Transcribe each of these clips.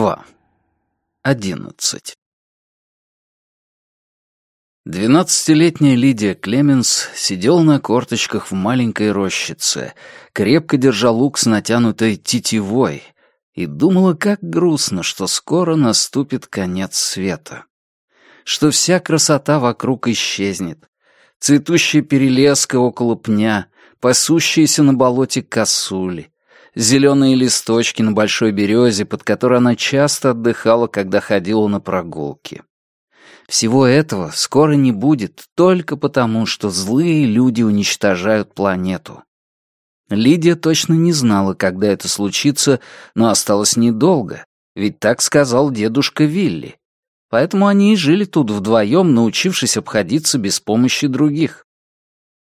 2. 11. Двенадцатилетняя Лидия Клеменс сидела на корточках в маленькой рощице, крепко держа лук с натянутой тетивой и думала, как грустно, что скоро наступит конец света. Что вся красота вокруг исчезнет. Цветущая перелеска около пня, пасущиеся на болоте косули, зеленые листочки на большой березе, под которой она часто отдыхала, когда ходила на прогулки. Всего этого скоро не будет только потому, что злые люди уничтожают планету. Лидия точно не знала, когда это случится, но осталось недолго, ведь так сказал дедушка Вилли. Поэтому они и жили тут вдвоем, научившись обходиться без помощи других.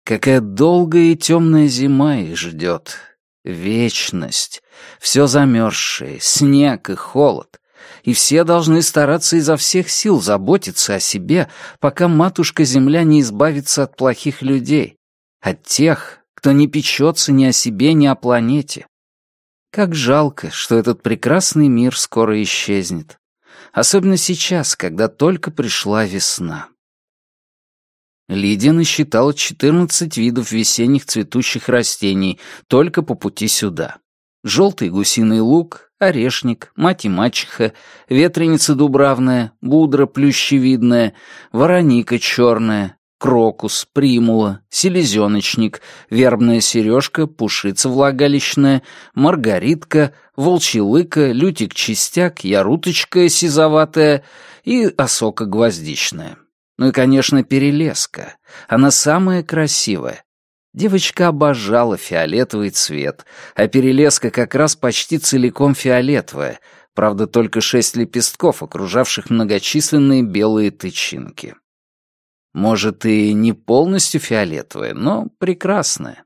Какая долгая и темная зима их ждет, Вечность. Все замерзшее, снег и холод. И все должны стараться изо всех сил заботиться о себе, пока матушка-земля не избавится от плохих людей, от тех, кто не печется ни о себе, ни о планете. Как жалко, что этот прекрасный мир скоро исчезнет. Особенно сейчас, когда только пришла весна. Лидия насчитала 14 видов весенних цветущих растений только по пути сюда. Желтый гусиный лук, орешник, мать и мачеха, ветреница дубравная, будра плющевидная, вороника черная, крокус, примула, селезеночник, вербная сережка, пушица влагалищная, маргаритка, волчья лютик-чистяк, яруточка сизоватая и осока гвоздичная. Ну и, конечно, перелеска. Она самая красивая. Девочка обожала фиолетовый цвет, а перелеска как раз почти целиком фиолетовая, правда, только шесть лепестков, окружавших многочисленные белые тычинки. Может, и не полностью фиолетовая, но прекрасная.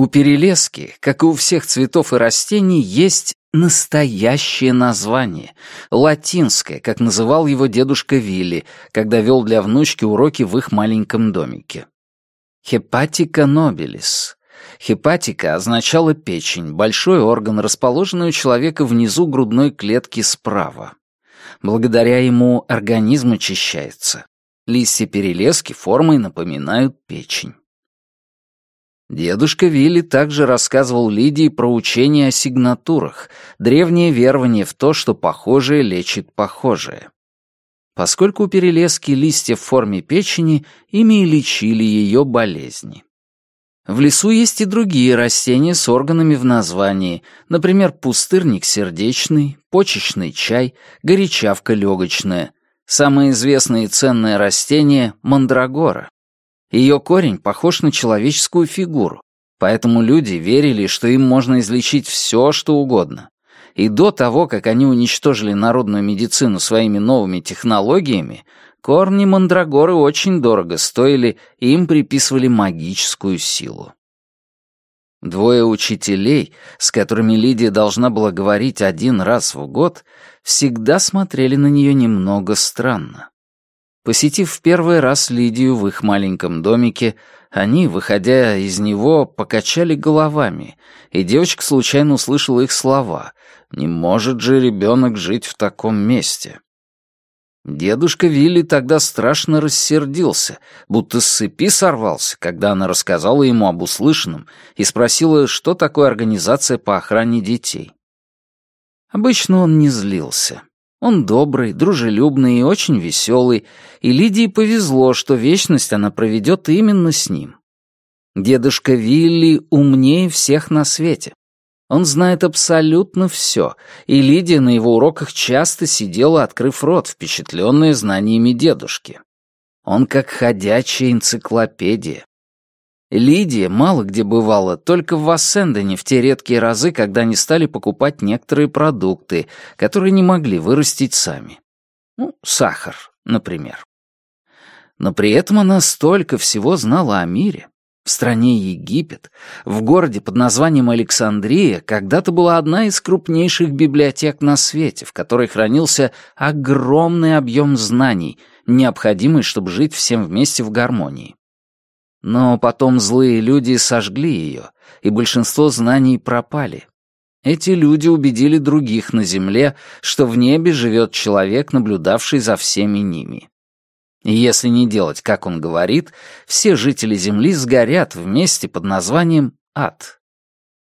У перелески, как и у всех цветов и растений, есть настоящее название, латинское, как называл его дедушка Вилли, когда вел для внучки уроки в их маленьком домике. Хепатика нобилис. Хепатика означала печень, большой орган, расположенный у человека внизу грудной клетки справа. Благодаря ему организм очищается. Листья перелески формой напоминают печень. Дедушка Вилли также рассказывал Лидии про учение о сигнатурах, древнее верование в то, что похожее лечит похожее. Поскольку у перелески листья в форме печени, ими и лечили ее болезни. В лесу есть и другие растения с органами в названии, например, пустырник сердечный, почечный чай, горячавка легочная. Самое известное и ценное растение — мандрагора. Ее корень похож на человеческую фигуру, поэтому люди верили, что им можно излечить все, что угодно. И до того, как они уничтожили народную медицину своими новыми технологиями, корни мандрагоры очень дорого стоили, и им приписывали магическую силу. Двое учителей, с которыми Лидия должна была говорить один раз в год, всегда смотрели на нее немного странно. Посетив в первый раз Лидию в их маленьком домике, они, выходя из него, покачали головами, и девочка случайно услышала их слова «Не может же ребенок жить в таком месте». Дедушка Вилли тогда страшно рассердился, будто с цепи сорвался, когда она рассказала ему об услышанном и спросила, что такое организация по охране детей. Обычно он не злился. Он добрый, дружелюбный и очень веселый, и Лидии повезло, что вечность она проведет именно с ним. Дедушка Вилли умнее всех на свете. Он знает абсолютно все, и Лидия на его уроках часто сидела, открыв рот, впечатленная знаниями дедушки. Он как ходячая энциклопедия. Лидия мало где бывала, только в Вассендене в те редкие разы, когда они стали покупать некоторые продукты, которые не могли вырастить сами. Ну, сахар, например. Но при этом она столько всего знала о мире. В стране Египет, в городе под названием Александрия, когда-то была одна из крупнейших библиотек на свете, в которой хранился огромный объем знаний, необходимый, чтобы жить всем вместе в гармонии. Но потом злые люди сожгли ее, и большинство знаний пропали. эти люди убедили других на Земле, что в небе живет человек, наблюдавший за всеми ними. И если не делать, как он говорит, все жители Земли сгорят вместе под названием «ад».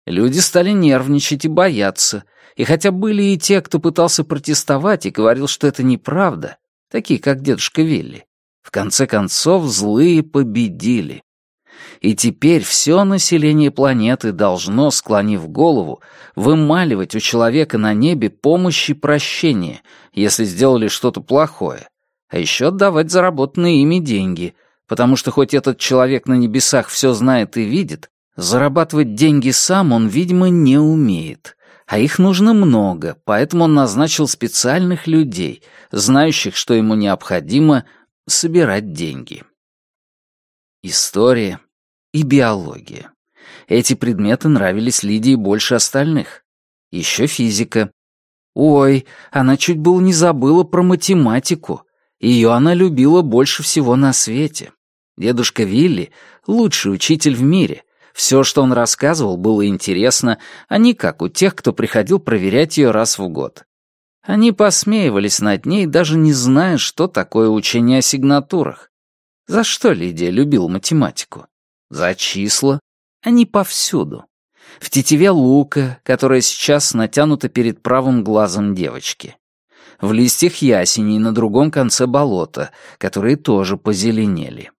Люди стали нервничать и бояться, и хотя были и те, кто пытался протестовать и говорил, что это неправда, такие как дедушка Вилли, в конце концов злые победили. И теперь все население планеты должно, склонив голову, вымаливать у человека на небе помощь и прощение, если сделали что-то плохое, а еще отдавать заработанные ими деньги, потому что хоть этот человек на небесах все знает и видит, зарабатывать деньги сам он, видимо, не умеет. А их нужно много, поэтому он назначил специальных людей, знающих, что ему необходимо собирать деньги. История и биология. Эти предметы нравились Лидии больше остальных. Еще физика. Ой, она чуть было не забыла про математику. Ее она любила больше всего на свете. Дедушка Вилли — лучший учитель в мире. Все, что он рассказывал, было интересно, а не как у тех, кто приходил проверять ее раз в год. Они посмеивались над ней, даже не зная, что такое учение о сигнатурах. За что Лидия любила математику? За числа. Они повсюду. В тетиве лука, которая сейчас натянута перед правым глазом девочки. В листьях ясеней на другом конце болота, которые тоже позеленели.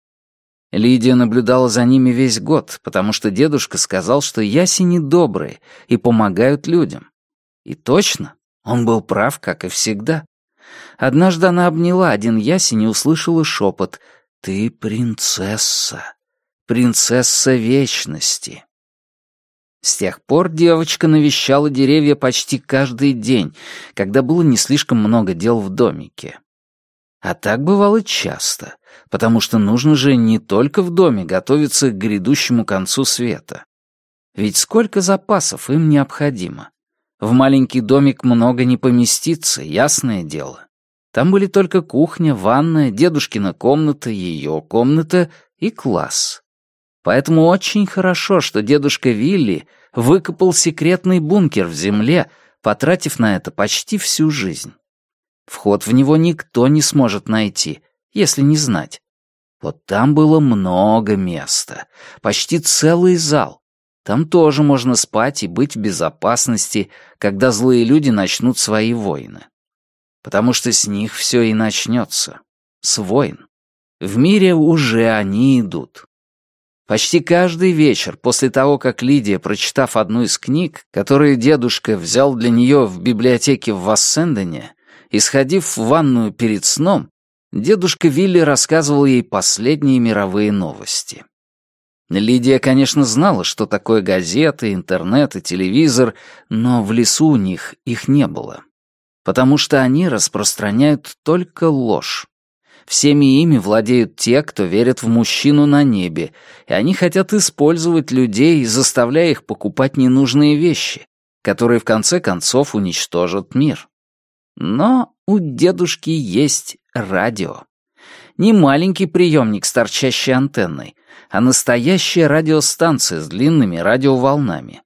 Лидия наблюдала за ними весь год, потому что дедушка сказал, что ясени добрые и помогают людям. И точно, он был прав, как и всегда. Однажды она обняла один ясень и услышала шепот «Ты принцесса, принцесса вечности». С тех пор девочка навещала деревья почти каждый день, когда было не слишком много дел в домике. А так бывало часто, потому что нужно же не только в доме готовиться к грядущему концу света. Ведь сколько запасов им необходимо? В маленький домик много не поместится, ясное дело. Там были только кухня, ванная, дедушкина комната, ее комната и класс. Поэтому очень хорошо, что дедушка Вилли выкопал секретный бункер в земле, потратив на это почти всю жизнь. Вход в него никто не сможет найти, если не знать. Вот там было много места, почти целый зал, там тоже можно спать и быть в безопасности, когда злые люди начнут свои войны. Потому что с них все и начнется. С войн. В мире уже они идут. Почти каждый вечер после того, как Лидия, прочитав одну из книг, которую дедушка взял для нее в библиотеке в Вассендене, и сходив в ванную перед сном, дедушка Вилли рассказывал ей последние мировые новости. Лидия, конечно, знала, что такое газеты, интернет и телевизор, но в лесу у них их не было. Потому что они распространяют только ложь. Всеми ими владеют те, кто верит в мужчину на небе, и они хотят использовать людей, заставляя их покупать ненужные вещи, которые в конце концов уничтожат мир. Но у дедушки есть радио. Не маленький приемник с торчащей антенной, а настоящая радиостанция с длинными радиоволнами.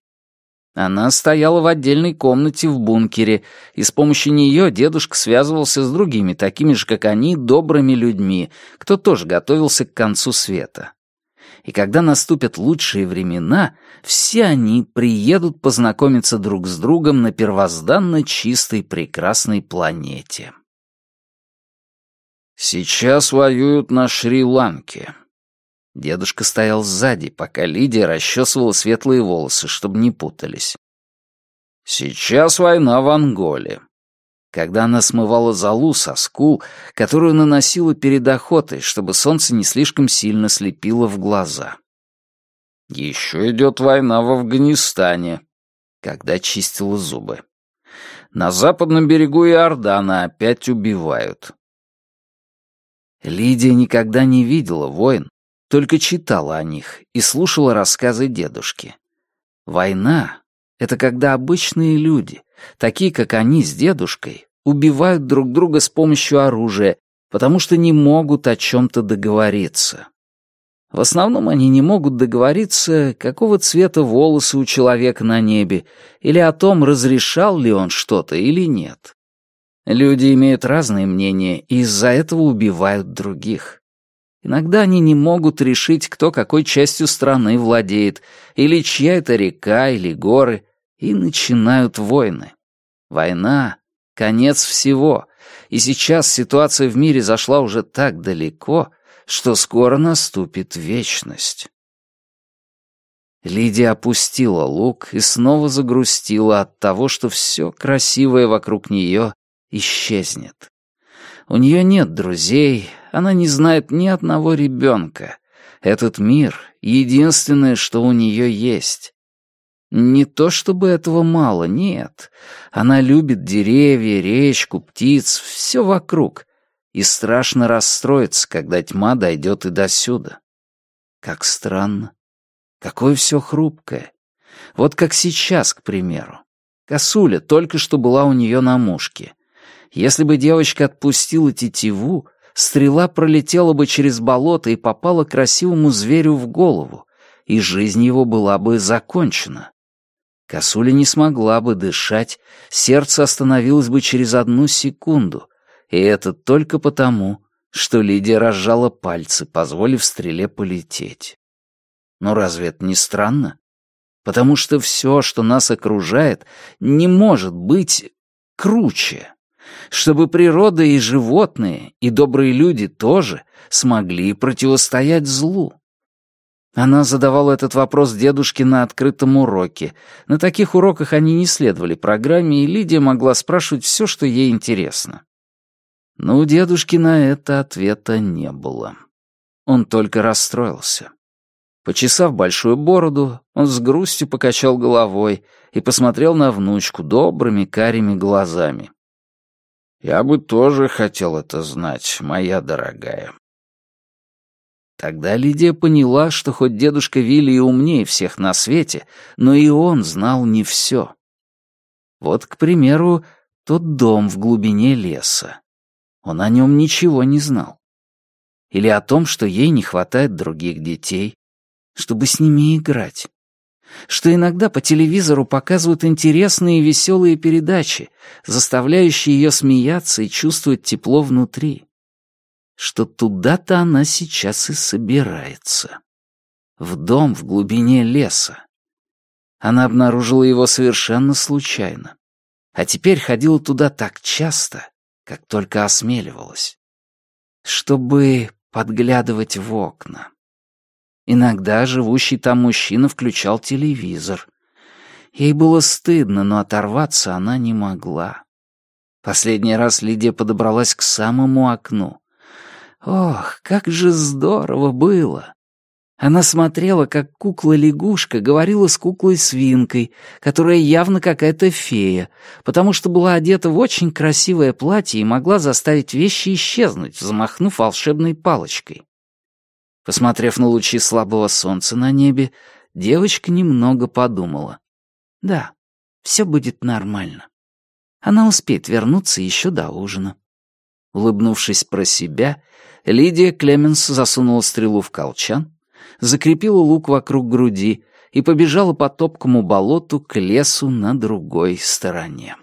Она стояла в отдельной комнате в бункере, и с помощью нее дедушка связывался с другими, такими же, как они, добрыми людьми, кто тоже готовился к концу света. И когда наступят лучшие времена, все они приедут познакомиться друг с другом на первозданно чистой прекрасной планете. Сейчас воюют на Шри-Ланке, Дедушка стоял сзади, пока Лидия расчесывала светлые волосы, чтобы не путались. Сейчас война в Анголе. Когда она смывала золу со скул, которую наносила перед охотой, чтобы солнце не слишком сильно слепило в глаза. Еще идет война в Афганистане, когда чистила зубы. На западном берегу Иордана опять убивают. Лидия никогда не видела войн, только читала о них и слушала рассказы дедушки. Война — это когда обычные люди, такие как они с дедушкой, убивают друг друга с помощью оружия, потому что не могут о чем-то договориться. В основном они не могут договориться, какого цвета волосы у человека на небе, или о том, разрешал ли он что-то или нет. Люди имеют разные мнения и из-за этого убивают других. Иногда они не могут решить, кто какой частью страны владеет, или чья это река или горы, и начинают войны. Война — конец всего, и сейчас ситуация в мире зашла уже так далеко, что скоро наступит вечность. Лидия опустила лук и снова загрустила от того, что все красивое вокруг нее исчезнет. У нее нет друзей, она не знает ни одного ребенка. Этот мир — единственное, что у нее есть. Не то чтобы этого мало, нет. Она любит деревья, речку, птиц, все вокруг и страшно расстроится, когда тьма дойдет и досюда. Как странно. Какое все хрупкое. Вот как сейчас, к примеру. Косуля только что была у нее на мушке. Если бы девочка отпустила тетиву, стрела пролетела бы через болото и попала красивому зверю в голову, и жизнь его была бы закончена. Косуля не смогла бы дышать, сердце остановилось бы через одну секунду, и это только потому, что Лидия разжала пальцы, позволив стреле полететь. Но разве это не странно? Потому что все, что нас окружает, не может быть круче. Чтобы природа и животные, и добрые люди тоже смогли противостоять злу. Она задавала этот вопрос дедушке на открытом уроке. На таких уроках они не следовали программе, и Лидия могла спрашивать все, что ей интересно. Но у дедушки на это ответа не было. Он только расстроился. Почесав большую бороду, он с грустью покачал головой и посмотрел на внучку добрыми карими глазами. «Я бы тоже хотел это знать, моя дорогая». Тогда Лидия поняла, что хоть дедушка Вилли и умнее всех на свете, но и он знал не все. Вот, к примеру, тот дом в глубине леса. Он о нем ничего не знал. Или о том, что ей не хватает других детей, чтобы с ними играть. Что иногда по телевизору показывают интересные и веселые передачи, заставляющие ее смеяться и чувствовать тепло внутри. Что туда-то она сейчас и собирается. В дом в глубине леса. Она обнаружила его совершенно случайно. А теперь ходила туда так часто, как только осмеливалась, чтобы подглядывать в окна. Иногда живущий там мужчина включал телевизор. Ей было стыдно, но оторваться она не могла. Последний раз Лидия подобралась к самому окну. Ох, как же здорово было! Она смотрела, как кукла-лягушка говорила с куклой-свинкой, которая явно какая-то фея, потому что была одета в очень красивое платье и могла заставить вещи исчезнуть, взмахнув волшебной палочкой. Посмотрев на лучи слабого солнца на небе, девочка немного подумала. Да, все будет нормально. Она успеет вернуться еще до ужина. Улыбнувшись про себя, Лидия Клеменс засунула стрелу в колчан, закрепила лук вокруг груди и побежала по топкому болоту к лесу на другой стороне.